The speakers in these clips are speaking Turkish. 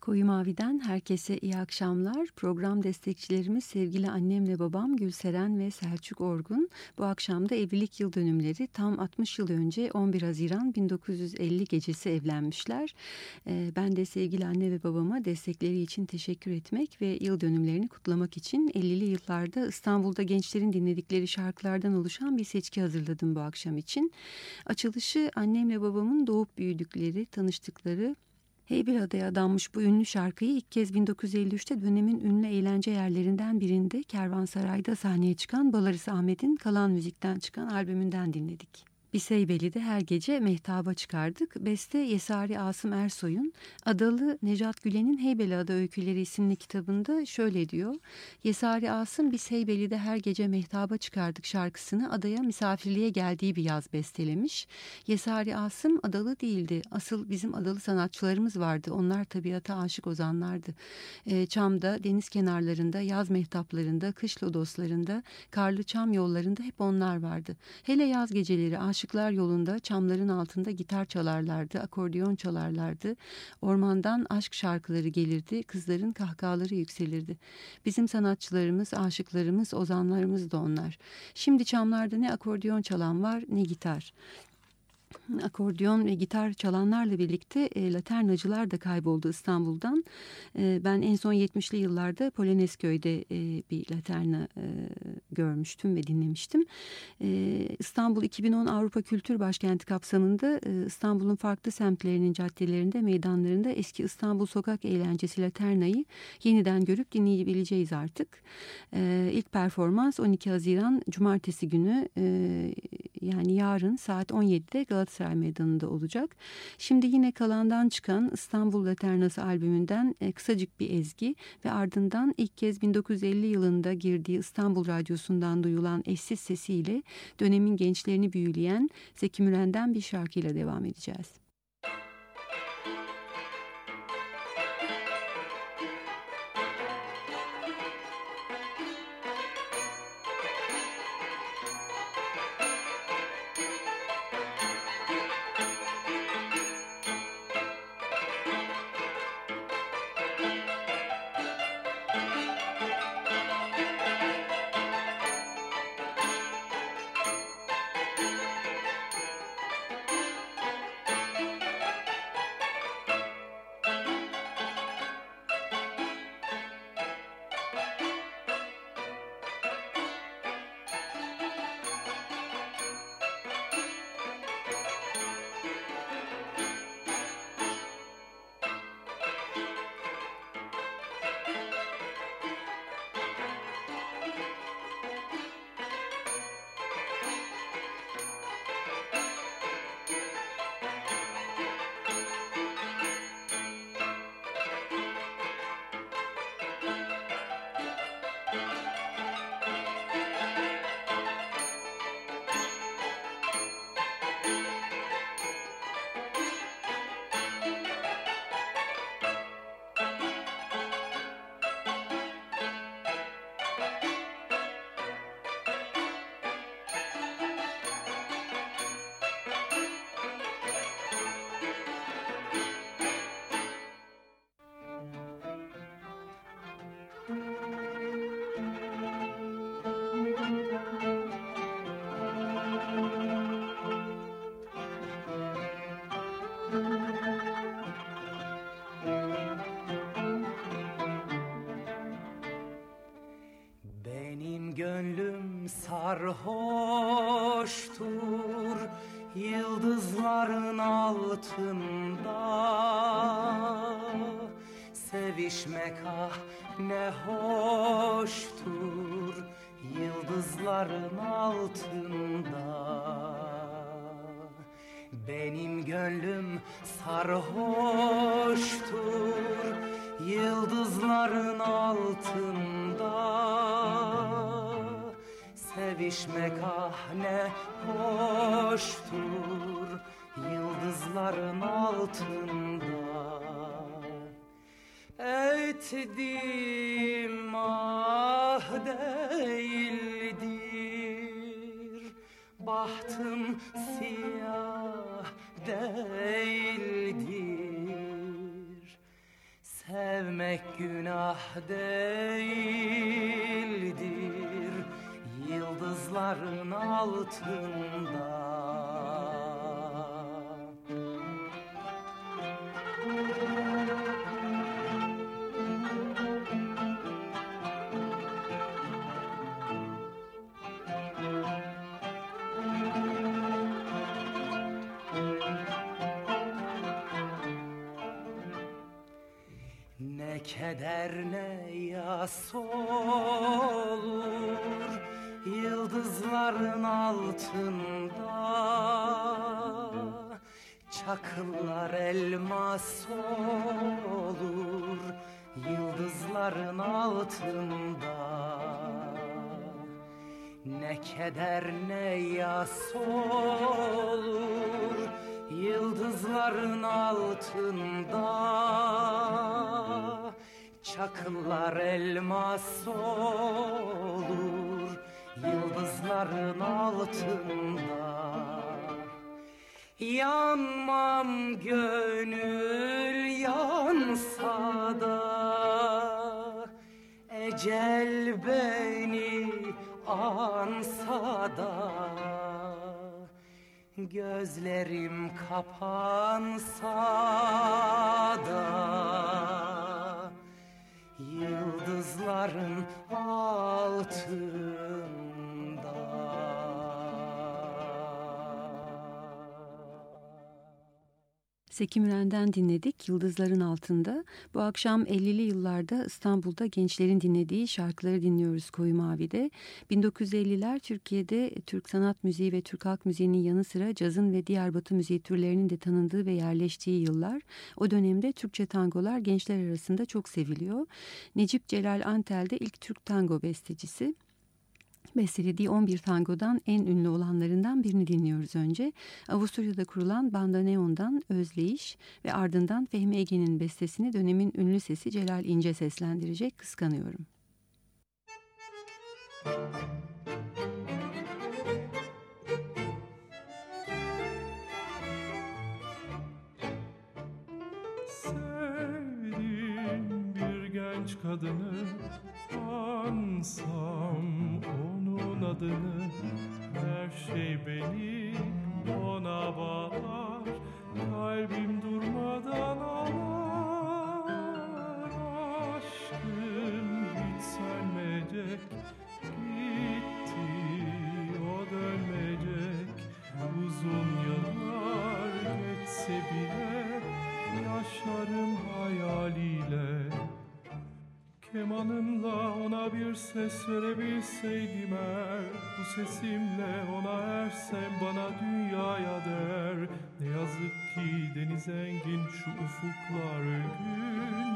Koyu Mavi'den herkese iyi akşamlar. Program destekçilerimiz sevgili annemle babam Gülseren ve Selçuk Orgun. Bu akşam da evlilik yıl dönümleri tam 60 yıl önce 11 Haziran 1950 gecesi evlenmişler. Ee, ben de sevgili anne ve babama destekleri için teşekkür etmek ve yıl dönümlerini kutlamak için 50'li yıllarda İstanbul'da gençlerin dinledikleri şarkılardan oluşan bir seçki hazırladım bu akşam için. Açılışı annemle babamın doğup büyüdükleri, tanıştıkları Heybeliada'ya adanmış bu ünlü şarkıyı ilk kez 1953'te dönemin ünlü eğlence yerlerinden birinde Kervansaray'da sahneye çıkan Balarıs Ahmet'in Kalan Müzik'ten çıkan albümünden dinledik. Biseybeli'de her gece mehtaba çıkardık. Beste Yesari Asım Ersoy'un Adalı Necat Gülen'in Heybeliada Öyküleri isimli kitabında şöyle diyor. Yesari Asım biz Heybeli'de her gece mehtaba çıkardık şarkısını adaya misafirliğe geldiği bir yaz bestelemiş. Yesari Asım adalı değildi. Asıl bizim adalı sanatçılarımız vardı. Onlar tabiata aşık ozanlardı. E, Çam'da, deniz kenarlarında, yaz mehtaplarında, kış lodoslarında, karlı çam yollarında hep onlar vardı. Hele yaz geceleri aşık Aşıklar yolunda çamların altında gitar çalarlardı, akordeon çalarlardı. Ormandan aşk şarkıları gelirdi, kızların kahkahaları yükselirdi. Bizim sanatçılarımız, aşıklarımız, ozanlarımız da onlar. Şimdi çamlarda ne akordeon çalan var ne gitar akordeon ve gitar çalanlarla birlikte e, laternacılar da kayboldu İstanbul'dan. E, ben en son 70'li yıllarda Polonezköy'de e, bir laterna e, görmüştüm ve dinlemiştim. E, İstanbul 2010 Avrupa Kültür Başkenti kapsamında e, İstanbul'un farklı semtlerinin caddelerinde, meydanlarında eski İstanbul Sokak Eğlencesi Laterna'yı yeniden görüp dinleyebileceğiz artık. E, ilk performans 12 Haziran Cumartesi günü e, yani yarın saat 17'de Galatasaray Meydanı'nda olacak. Şimdi yine kalandan çıkan İstanbul Laternası albümünden e, kısacık bir ezgi ve ardından ilk kez 1950 yılında girdiği İstanbul Radyosu'ndan duyulan eşsiz sesiyle dönemin gençlerini büyüleyen Zeki Müren'den bir şarkıyla devam edeceğiz. Sarhoştur yıldızların altında. Sevişmek ah ne hoştur yıldızların altında. Benim gönlüm sarhoştur Sevişmek ah ne hoştur Yıldızların altında. Ettim ah değildir Bahtım siyah değildir. Sevmek günah değildir altında keder ne yas olur Yıldızların altında Çakıllar elmas olur. Yıldızların altında Ne keder ne yas olur. Yıldızların altında Çakıllar elmas olur Yıldızların altında Yanmam gönül yansa da Ecel beni ansa da Gözlerim kapansa da Yıldızların altında Seki Müren'den dinledik Yıldızların Altında. Bu akşam 50'li yıllarda İstanbul'da gençlerin dinlediği şarkıları dinliyoruz Koyu Mavi'de. 1950'ler Türkiye'de Türk sanat müziği ve Türk halk müziğinin yanı sıra cazın ve diğer batı müziği türlerinin de tanındığı ve yerleştiği yıllar. O dönemde Türkçe tangolar gençler arasında çok seviliyor. Necip Celal Antel de ilk Türk tango bestecisi. Bestelediği 11 tangodan en ünlü olanlarından birini dinliyoruz önce. Avusturya'da kurulan Banda Neon'dan Özleyiş ve ardından Fehmi Ege'nin bestesini dönemin ünlü sesi Celal İnce seslendirecek Kıskanıyorum. Genç kadını ansam onun adını. Her şey beni ona bağlar. Kalbim durmadan ağlar. Aşkım hiç sönmeyecek. Gitti o dönmeyecek. Uzun yıllar geçse bile Yaşarım hayaliyle. Kemanımla ona bir ses verebilseydim eğer sesimle ona ersem bana dünyaya der. Ne yazık ki deniz engin şu ufuklar ölgün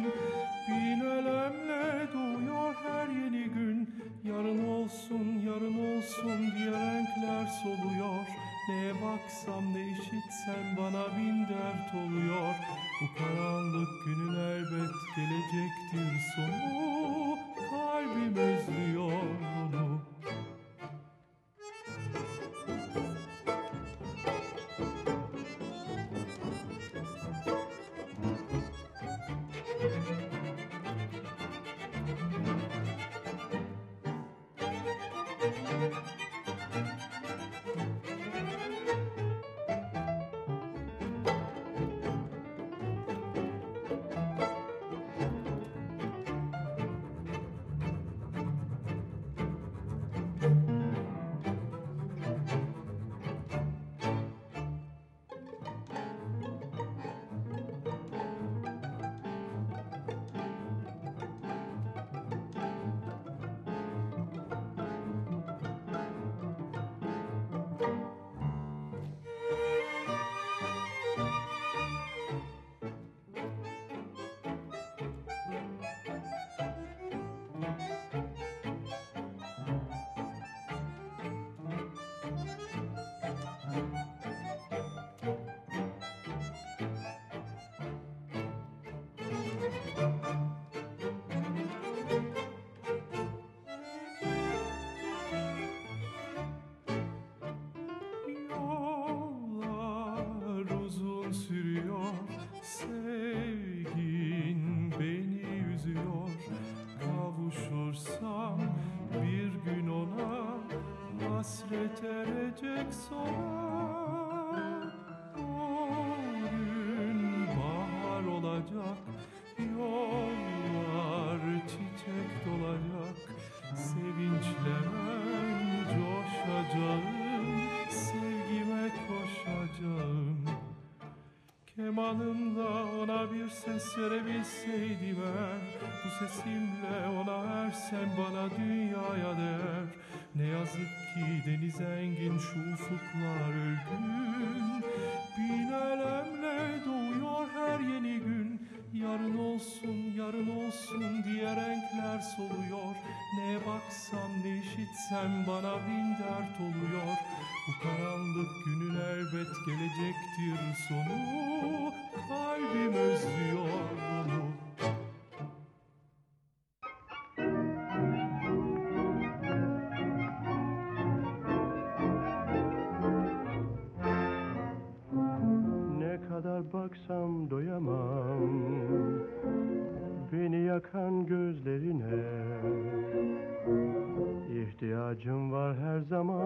erecek sonra O gün bahar olacak Yollar çiçek dolacak. Sevinçle ben coşacağım Sevgime koşacağım. Kemanımla ona bir ses verebilseydim eğer Bu sesimle ona ersem bana dünyaya değer Ne yazık ki deniz engin şu ufuklar ölgün Bin elemle doğuyor her yeni gün. Yarın olsun, yarın olsun diye renkler soluyor. Neye baksam, ne işitsem bana bin dert oluyor. Bu karanlık günün elbet gelecektir sonu. Kalbim özlüyor baksam doyamam. Beni yakan gözlerine İhtiyacım var her zaman.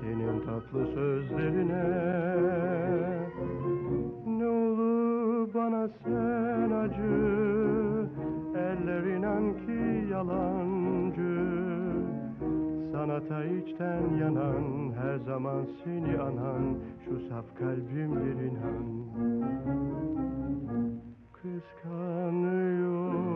Senin tatlı sözlerine Ne olur bana sen acı. Eller inan ki yalancı Sanata içten yanan Her zaman seni anan Şu saf kalbimdir inan. Kıskanıyorum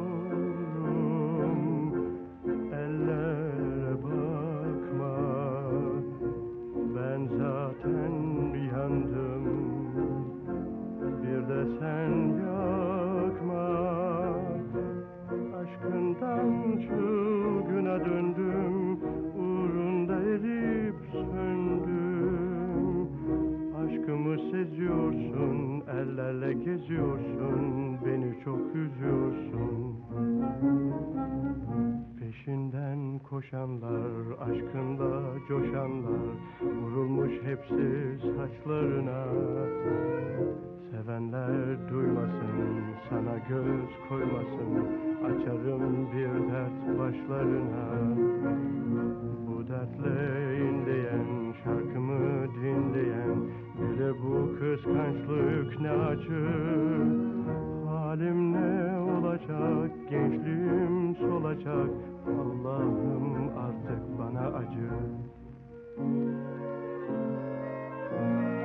Aşkımı seziyorsun Ellerle geziyorsun Beni çok üzüyorsun. Peşinden koşanlar Aşkında coşanlar Vurulmuş hepsi saçlarına. Sevenler duymasın, sana göz koymasın Açarım bir dert başlarına. Bu dertle inleyen, şarkımı dinleyen Bile bu kıskançlık ne acı. Halim ne olacak, gençliğim solacak. Allah'ım artık bana acı. Peşinden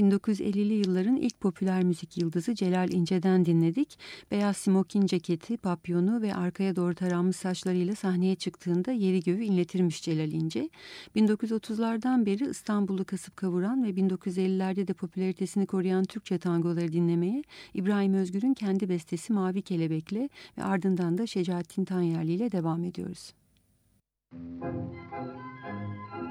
1950'li yılların ilk popüler müzik yıldızı Celal İnce'den dinledik. Beyaz smokin ceketi, papyonu ve arkaya doğru taranmış saçlarıyla sahneye çıktığında yeri göğü inletirmiş Celal İnce. 1930'lardan beri İstanbul'u kasıp kavuran ve 1950'lerde de popülaritesini koruyan Türkçe tangoları dinlemeye İbrahim Özgür'ün kendi bestesi Mavi Kelebek'le ve ardından da Şecaettin Tanyerli ile devam ediyoruz. Bana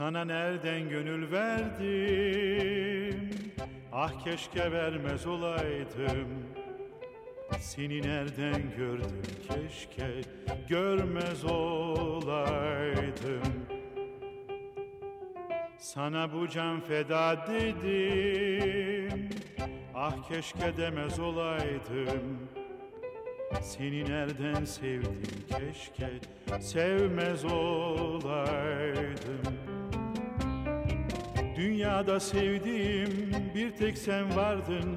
Sana nereden gönül verdim? Ah keşke vermez olaydım. Seni nereden gördüm? Keşke Görmez olaydım. Sana bu can feda dedim. Ah keşke demez olaydım. Seni nereden sevdim? Keşke sevmez olaydım Dünyada sevdiğim bir tek sen vardın.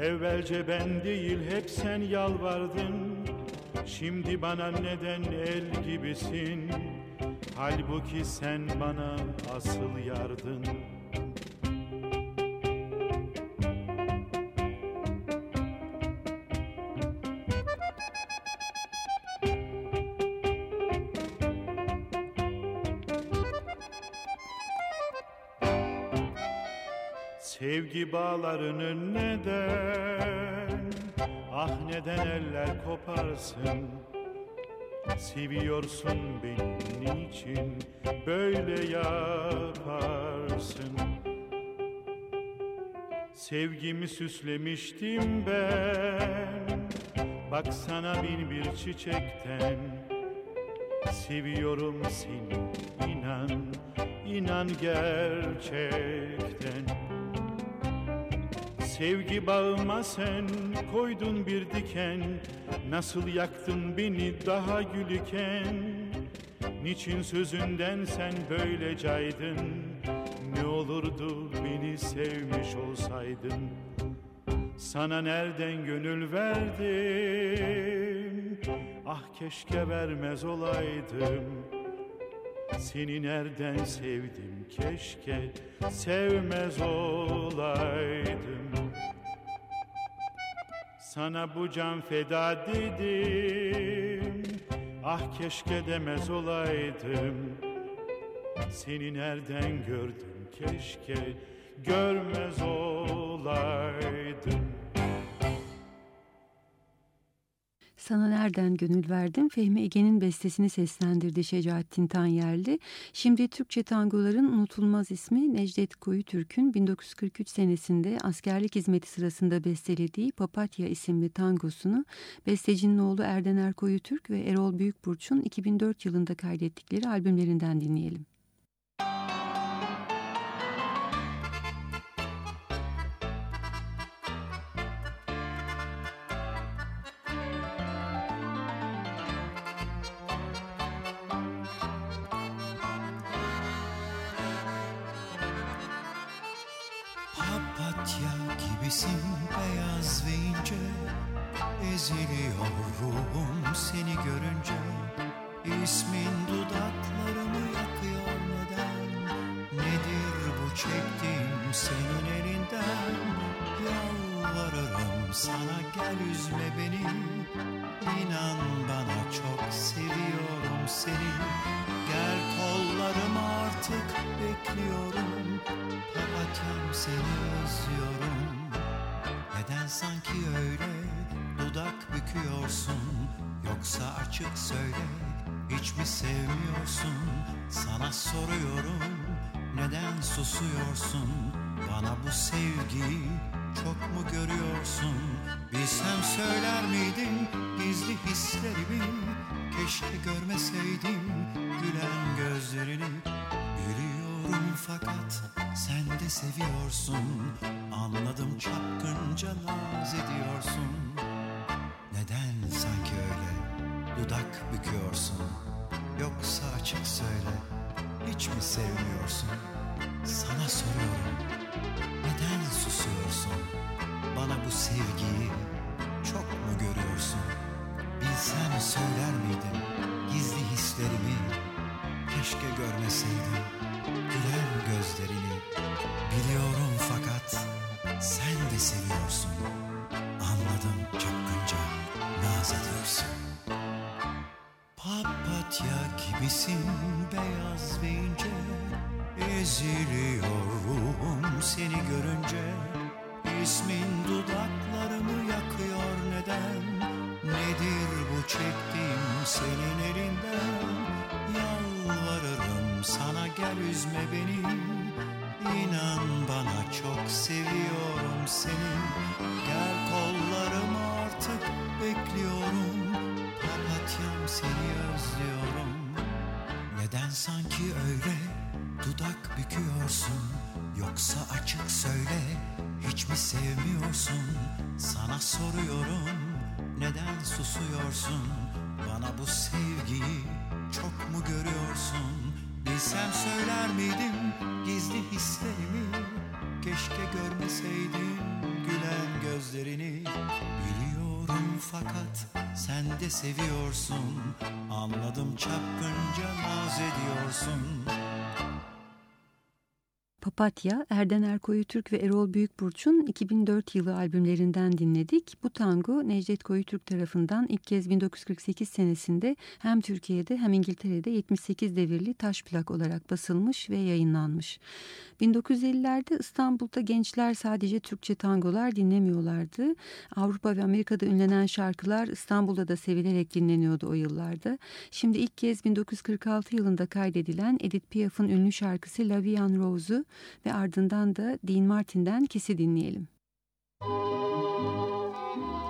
Evvelce ben değil hep sen yalvardın. Şimdi bana neden el gibisin? Halbuki sen bana asıl yardın Sevgi neden Ah neden eller koparsın? Seviyorsun beni niçin Böyle yaparsın? Sevgimi süslemiştim ben. Baksana bin bir çiçekten. Seviyorum seni inan inan gerçekten Sevgi bağıma sen koydun bir diken. Nasıl yaktın beni daha gülüken? Niçin sözünden sen böyle caydın? Ne olurdu beni sevmiş olsaydın? Sana nereden gönül verdim? Ah keşke vermez olaydım. Seni nereden sevdim? Keşke sevmez olaydım Sana bu can feda dedim. Ah keşke demez olaydım. Seni nereden gördüm? Keşke görmez olaydım Sana Nereden Gönül Verdim Fehmi Ege'nin bestesini seslendirdi Şecaettin Tanyerli. Şimdi Türkçe tangoların unutulmaz ismi Necdet Koyutürk'ün 1943 senesinde askerlik hizmeti sırasında bestelediği Papatya isimli tangosunu bestecinin oğlu Erdener Koyutürk ve Erol Büyükburç'un 2004 yılında kaydettikleri albümlerinden dinleyelim. Söyler miydin gizli hislerimi? Keşke görmeseydim gülen gözlerini. Biliyorum fakat sen de seviyorsun. Anladım çapkınca naz ediyorsun. Papatya gibisin beyaz ve ince Eziliyor seni görünce. İsmin üzme beni İnan bana çok seviyorum seni. Gel kollarım artık bekliyorum Papatyam seni özlüyorum. Neden sanki öyle dudak büküyorsun? Yoksa açık söyle hiç mi sevmiyorsun? Sana soruyorum neden susuyorsun? Bana bu sevgiyi çok mu görüyorsun Bilsem söyler miydim gizli hislerimi? Keşke görmeseydim gülen gözlerini. Biliyorum fakat sen de seviyorsun. Anladım çapkınca naz ediyorsun Papatya, Erden Koyutürk ve Erol Büyükburç'un 2004 yılı albümlerinden dinledik. Bu tango Necdet Koyutürk tarafından ilk kez 1948 senesinde hem Türkiye'de hem İngiltere'de 78 devirli taş plak olarak basılmış ve yayınlanmış. 1950'lerde İstanbul'da gençler sadece Türkçe tangolar dinlemiyorlardı. Avrupa ve Amerika'da ünlenen şarkılar İstanbul'da da sevilerek dinleniyordu o yıllarda. Şimdi ilk kez 1946 yılında kaydedilen Edith Piaf'ın ünlü şarkısı La Vie en Rose'u ve ardından da Dean Martin'den Kesi dinleyelim. Des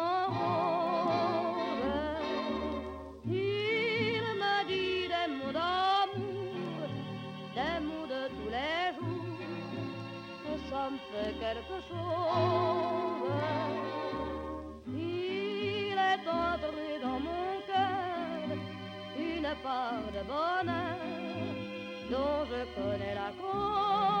fait quelque chose. Il est entré dans mon cœur une part de bonheur dont je connais la cause.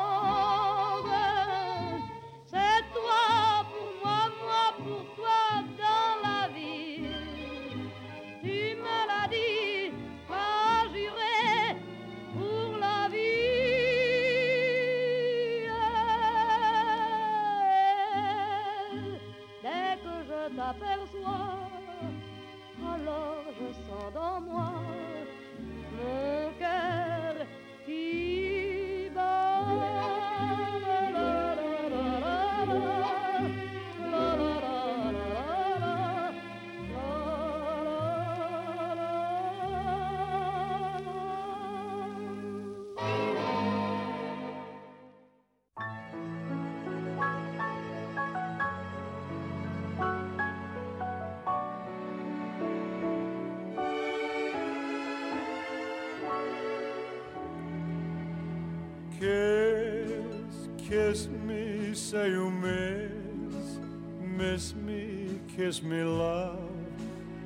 Kiss me, love,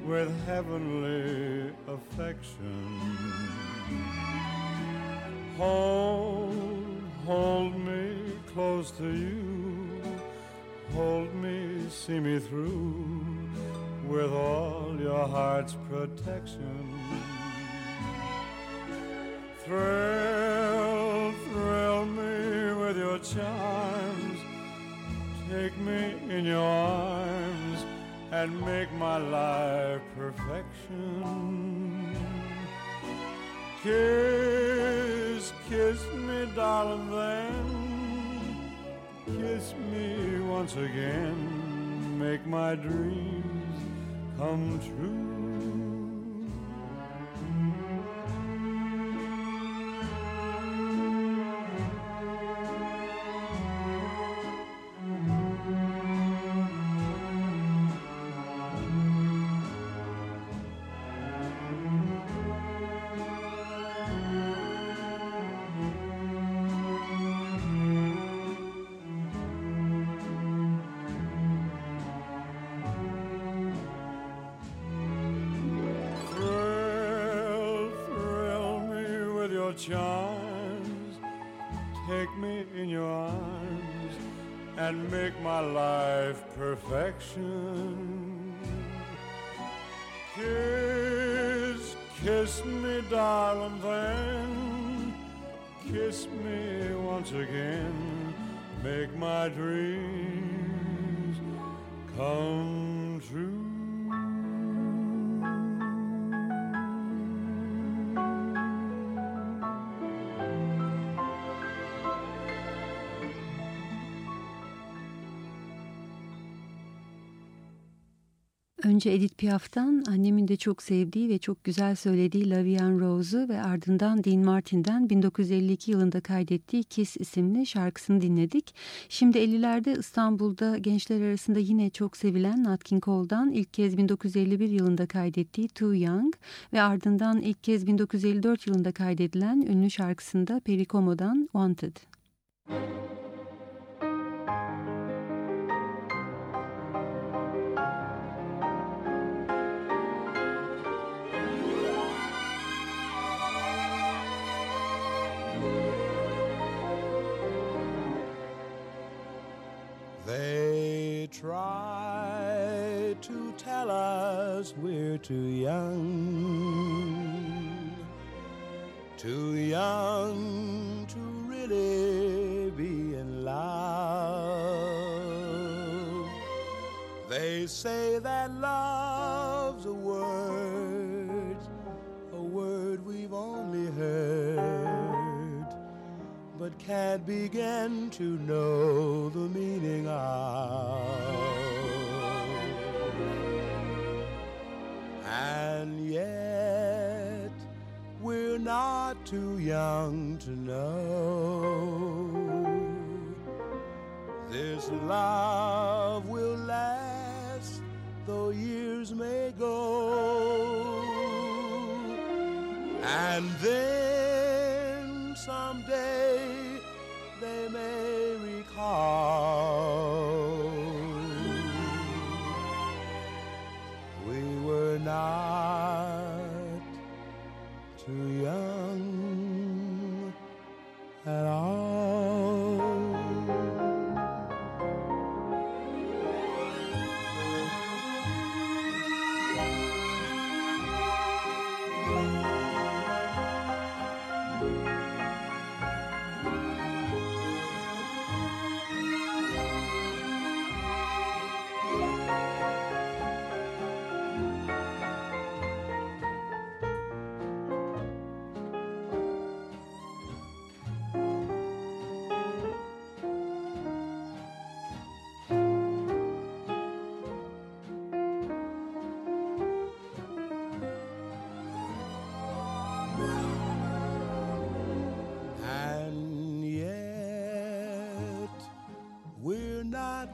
with heavenly affection. Hold, hold me close to you, hold me, see me through, with all your heart's protection. Thrill, thrill me with your charms. Take me in your arms and make my life perfection. Kiss, kiss me, darling, then. Kiss me once again. Make my dreams come true. Önce Edith Piaf'tan annemin de çok sevdiği ve çok güzel söylediği La Vie en Rose'u ve ardından Dean Martin'den 1952 yılında kaydettiği Kiss isimli şarkısını dinledik. Şimdi 50'lerde İstanbul'da gençler arasında yine çok sevilen Nat King Cole'dan ilk kez 1951 yılında kaydettiği Too Young ve ardından ilk kez 1954 yılında kaydedilen ünlü şarkısında Perry Como'dan Wanted. They try to tell us we're too young, too young to really be in love. They say that love's can't begin to know the meaning of. And yet, we're not too young to know this love will last, though years may go. And then someday heart.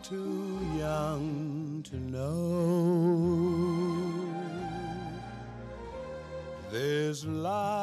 Too young to know. This love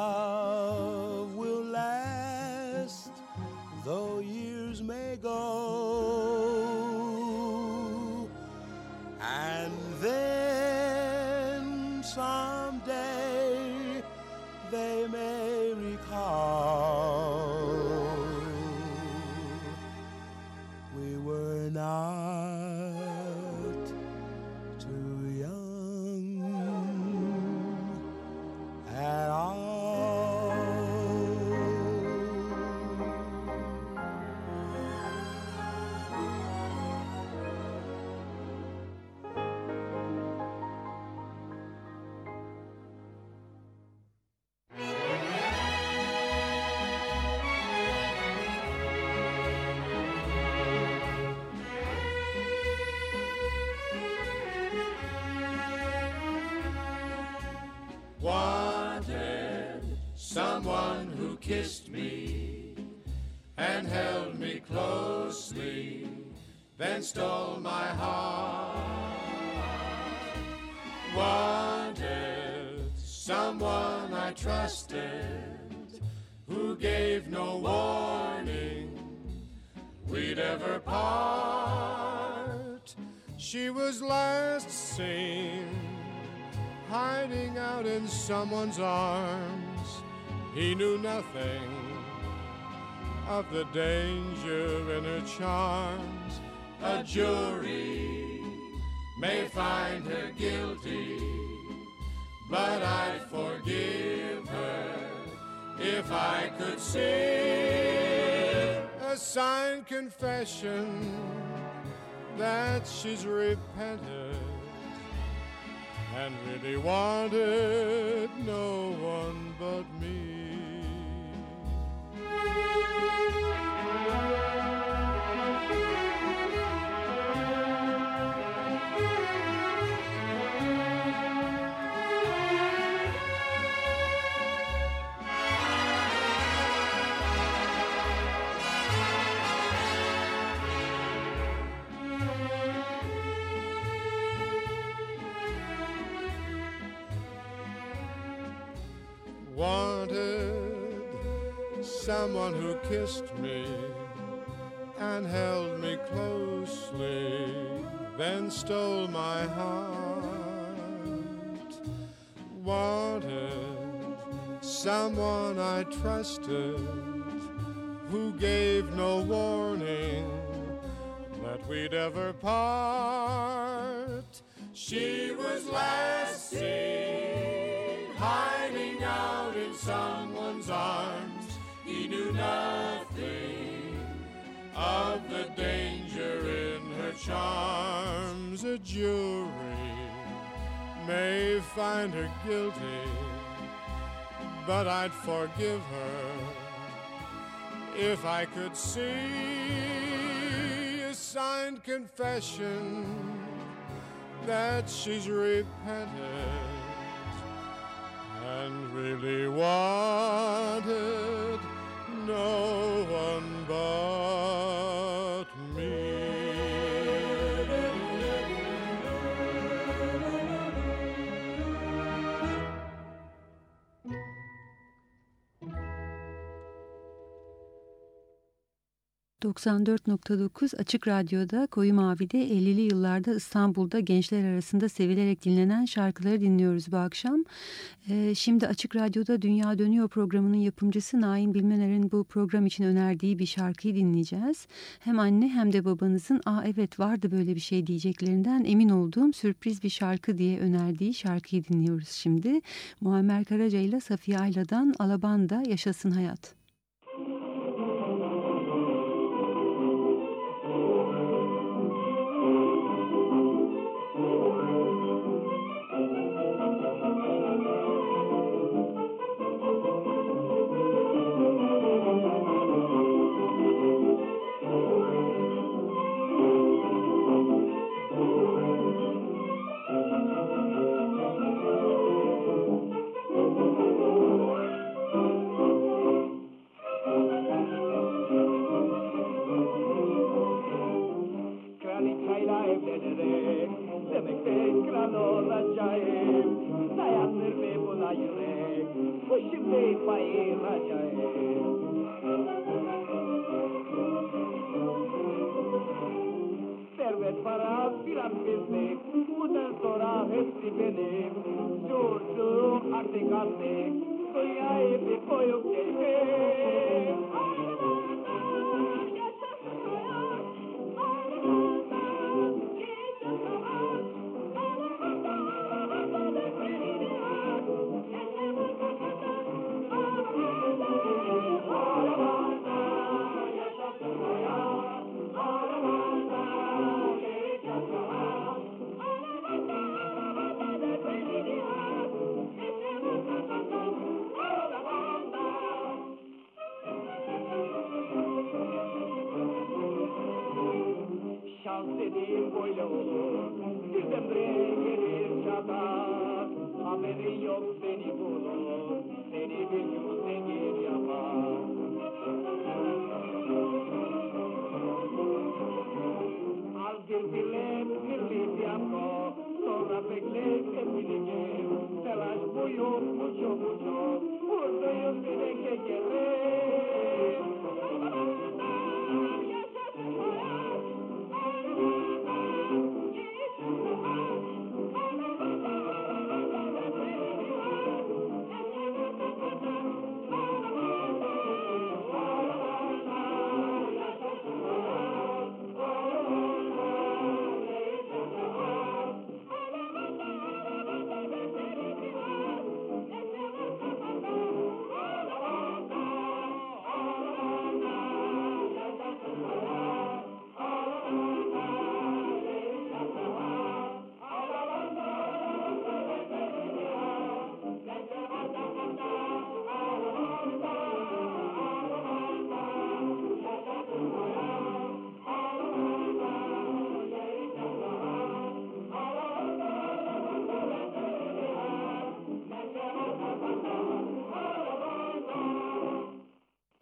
kissed me and held me closely, then stole my heart. Wanted someone I trusted who gave no warning we'd ever part. She was last seen hiding out in someone's arms. He knew nothing of the danger in her charms. A jury may find her guilty, but I'd forgive her if I could see A signed confession that she's repented and really wanted no one but me. Wanted someone who kissed me and held me closely, then stole my heart. Wanted someone I trusted who gave no warning that we'd ever part. She was last seen hiding out in someone's arms. Nothing of the danger in her charms. A jury may find her guilty, but I'd forgive her if I could see a signed confession that she's repented and really wanted no one but 94.9 Açık Radyo'da Koyu Mavi'de 50'li yıllarda İstanbul'da gençler arasında sevilerek dinlenen şarkıları dinliyoruz bu akşam. Ee, şimdi Açık Radyo'da Dünya Dönüyor programının yapımcısı Naim Bilmener'in bu program için önerdiği bir şarkıyı dinleyeceğiz. Hem anne hem de babanızın aa evet vardı böyle bir şey diyeceklerinden emin olduğum sürpriz bir şarkı diye önerdiği şarkıyı dinliyoruz şimdi. Muammer Karaca ile Safiye Ayla'dan Alabanda Yaşasın Hayat.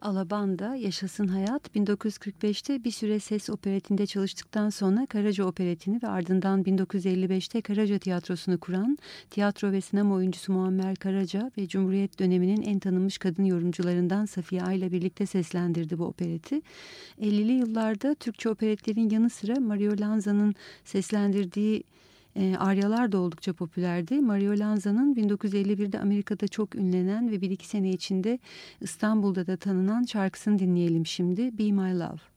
'Alabanda Yaşasın Hayat 1945'te bir süre ses operetinde çalıştıktan sonra Karaca Operetini ve ardından 1955'te Karaca Tiyatrosu'nu kuran tiyatro ve sinema oyuncusu Muammer Karaca ve Cumhuriyet döneminin en tanınmış kadın yorumcularından Safiye Ay ile birlikte seslendirdi bu opereti. 50'li yıllarda Türkçe operetlerin yanı sıra Mario Lanza'nın seslendirdiği e, aryalar da oldukça popülerdi. Mario Lanza'nın 1951'de Amerika'da çok ünlenen ve bir iki sene içinde İstanbul'da da tanınan şarkısını dinleyelim şimdi. Be My Love.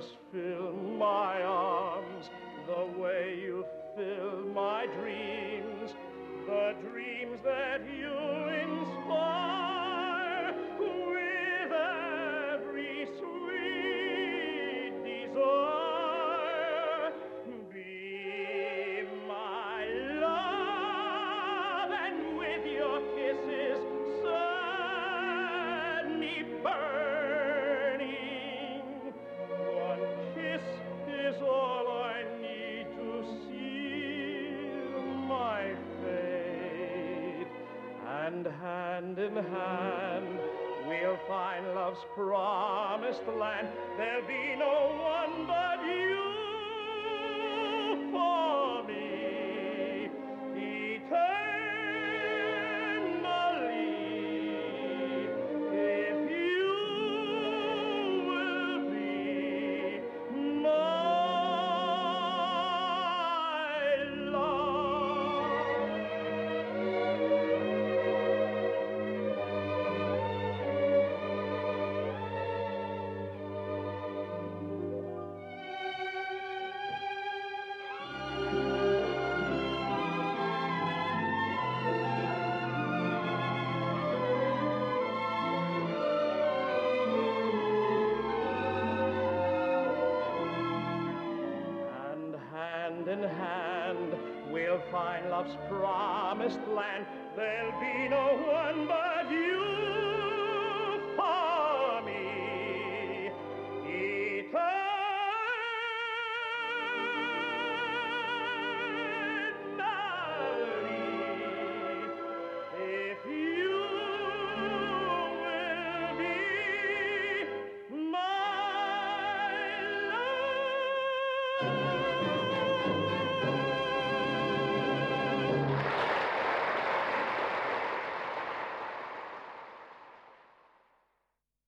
Just fill my arms the way you fill my dreams, the dreams that promised land. There'll be no one but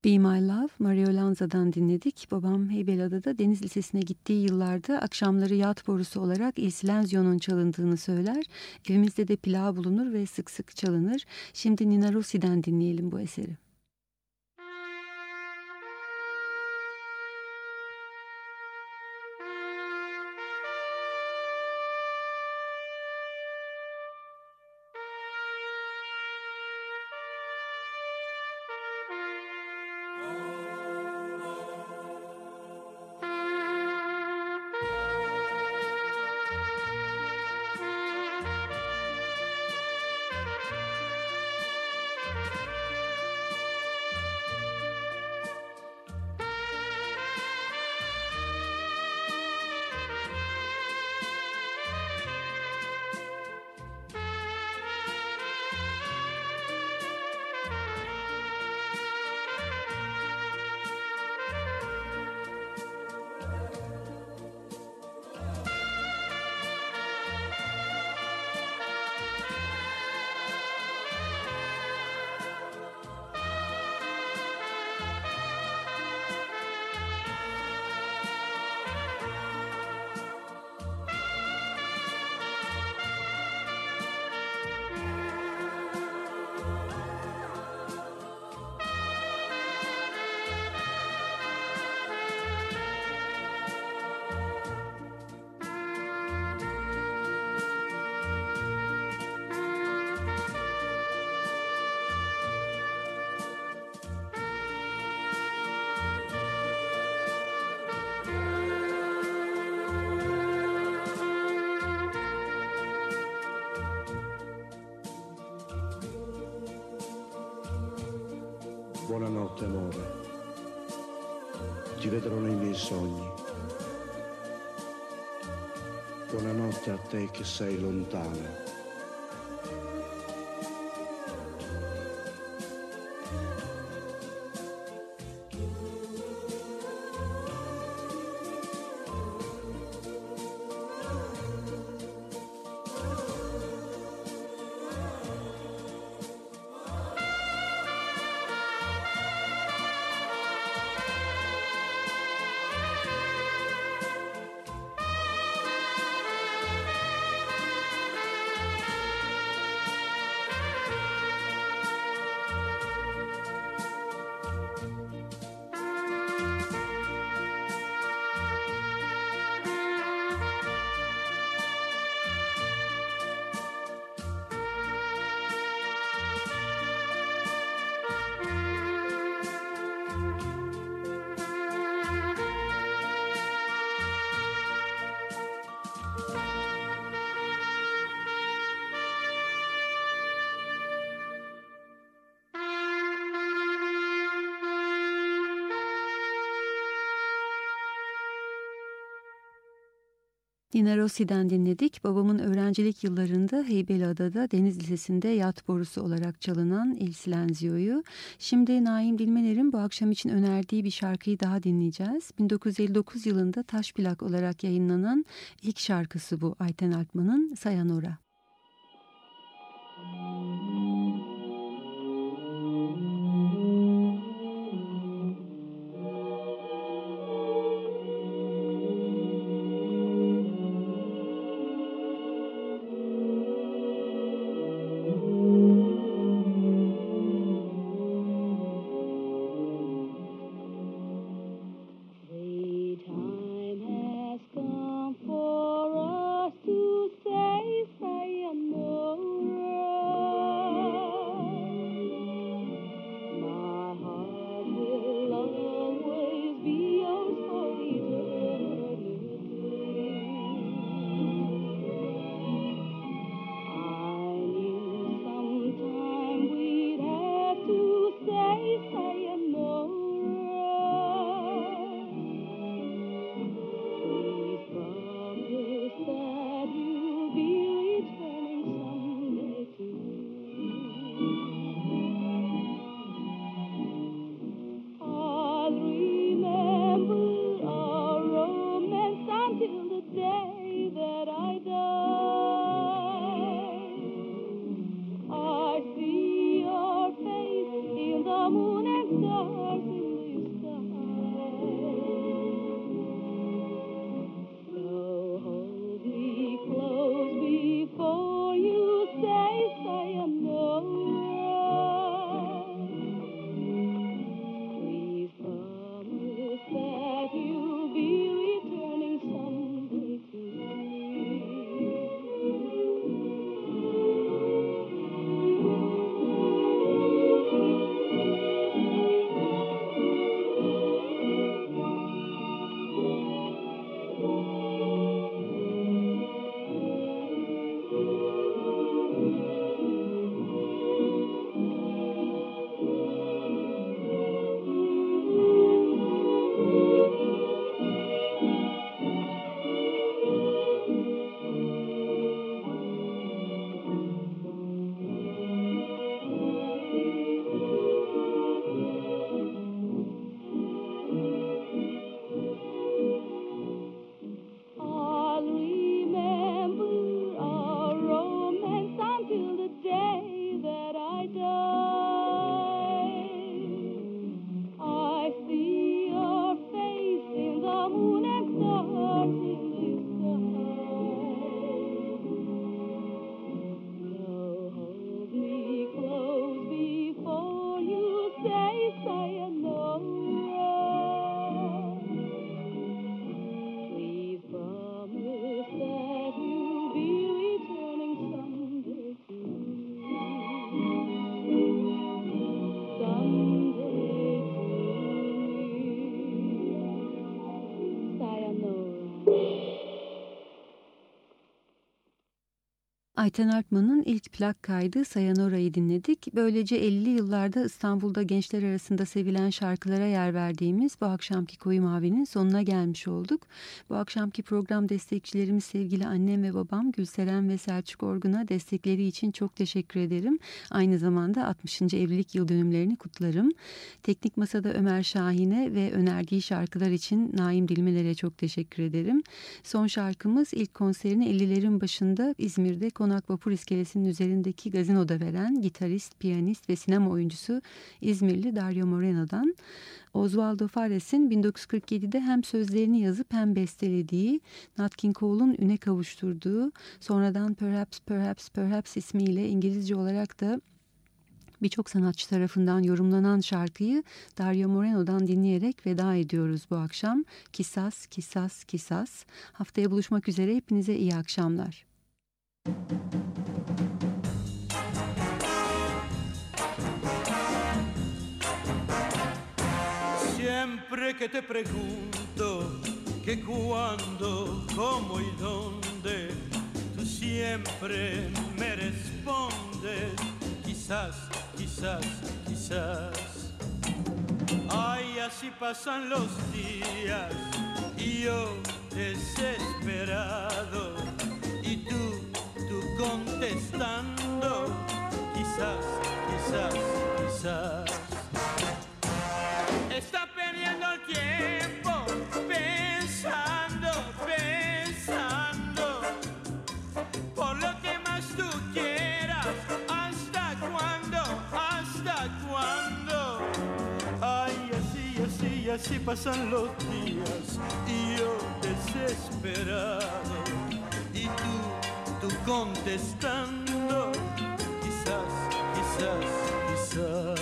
Be My Love, Mario Lanza'dan dinledik. Babam Heybeliada'da Deniz Lisesi'ne gittiği yıllarda akşamları yat borusu olarak Il Silenzio'nun çalındığını söyler. Evimizde de pilav bulunur ve sık sık çalınır. Şimdi Nina Rossi'den dinleyelim bu eseri. Buonanotte amore, ti vedrò nei miei sogni. Buonanotte a te che sei lontana. Nina Rossi'den dinledik. Babamın öğrencilik yıllarında Heybeliada'da Deniz Lisesi'nde yat borusu olarak çalınan Il Silenzio'yu. Şimdi Naim Dilmener'in bu akşam için önerdiği bir şarkıyı daha dinleyeceğiz. 1959 yılında taş plak olarak yayınlanan ilk şarkısı bu Ayten Altman'ın Sayanora. Ayten Alpman'ın ilk plak kaydı Sayanora'yı dinledik. Böylece 50'li yıllarda İstanbul'da gençler arasında sevilen şarkılara yer verdiğimiz bu akşamki Koyu Mavi'nin sonuna gelmiş olduk. Bu akşamki program destekçilerimiz sevgili annem ve babam Gülseren ve Selçuk Orgun'a destekleri için çok teşekkür ederim. Aynı zamanda 60. evlilik yıl dönümlerini kutlarım. Teknik Masada Ömer Şahin'e ve önerdiği şarkılar için Naim Dilmeler'e çok teşekkür ederim. Son şarkımız ilk konserini 50'lerin başında İzmir'de Konak Vapur İskelesi'nin üzerindeki gazinoda veren gitarist, piyanist ve sinema oyuncusu İzmirli Dario Moreno'dan Osvaldo Fares'in 1947'de hem sözlerini yazıp hem bestelediği, Nat King Cole'un üne kavuşturduğu, sonradan Perhaps Perhaps Perhaps ismiyle İngilizce olarak da birçok sanatçı tarafından yorumlanan şarkıyı Dario Moreno'dan dinleyerek veda ediyoruz bu akşam. Kisas, kisas, kisas. Haftaya buluşmak üzere hepinize iyi akşamlar. Siempre que te pregunto que cuándo, cómo y dónde, tú siempre me respondes, quizás, quizás, quizás. Ay, así pasan los días y yo desesperado y tú, contestando, quizás, quizás, quizás. Está perdiendo el tiempo pensando, pensando por lo que más tú quieras. ¿Hasta cuándo? ¿Hasta cuándo? Ay, así, así, así pasan los días y yo desesperado y tú, tú contestando, quizás, quizás, quizás.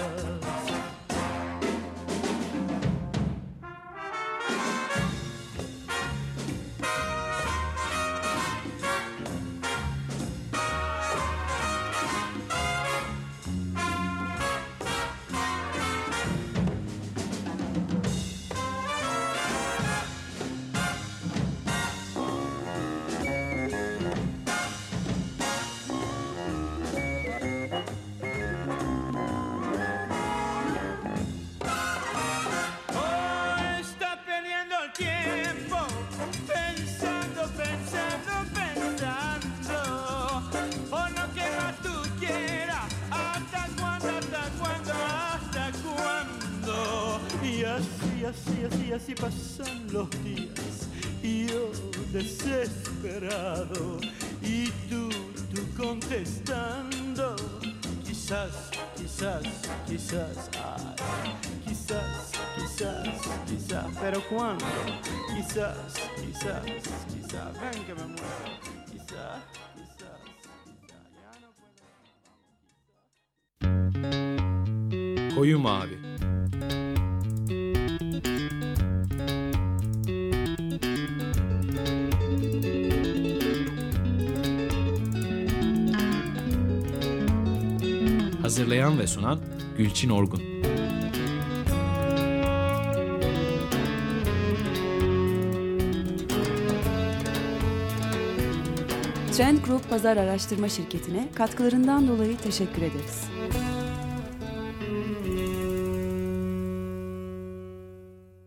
Cuándo? Quizás, quizás, quizás, ven que me muero. Quizás, quizás. Koyu Mavi Hazırlayan ve sunan Gülçin Orgun Trend Group Pazar Araştırma Şirketi'ne katkılarından dolayı teşekkür ederiz.